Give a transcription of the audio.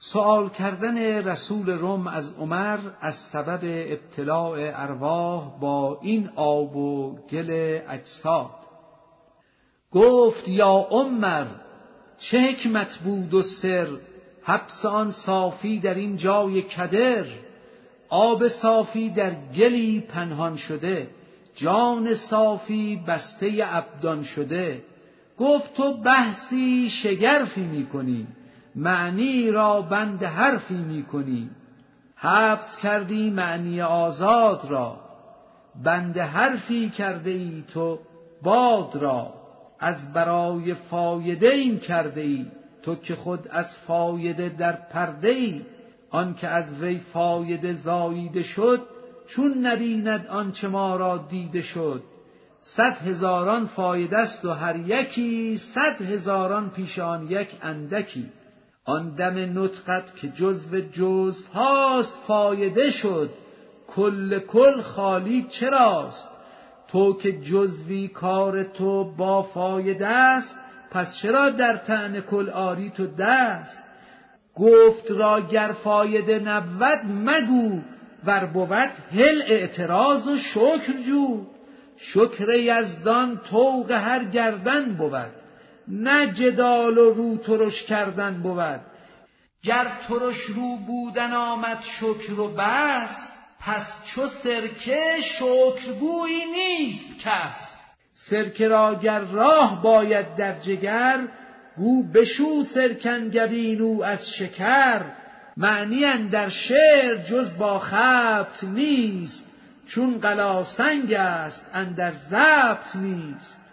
سوال کردن رسول روم از عمر از سبب ابتلاع ارواح با این آب و گل اجساد. گفت یا عمر چه حکمت بود و سر؟ حبس آن صافی در این جای کدر. آب صافی در گلی پنهان شده جان صافی بسته ابدان شده. گفت تو بحثی شگرفی می‌کنی. معنی را بند حرفی می‌کنی. حبس کردی معنی آزاد را. بند حرفی کرده ای تو باد را. از برای فایده این کرده ای. تو که خود از فایده در پرده ای. آنکه از وی فایده زاییده شد چون نبیند آنچه ما را دیده شد. صد هزاران فایده است و هر یکی صد هزاران پیش آن یک اندکی. آن دم نطقت که جزو جزو هاست فایده شد. کل کل خالی چراست؟ تو که جزوی کار تو با فایده است پس چرا در تن کل آری تو دست؟ گفت را گر فایده نبود مگو ور بود هل اعتراض و شکر جو. شکر یزدان طوق هر گردن بود. نه جدال و رو ترش کردن بود. گر ترش رو بودن آمد شکر و بس پس چو سرکه شکرگویی نیست کس. سرکه را گر راه باید در جگر گو بشو سرکنگبین او از شکر. معنی در شعر جز با خبط نیست چون قلاسنگ است اندر ضبط نیست.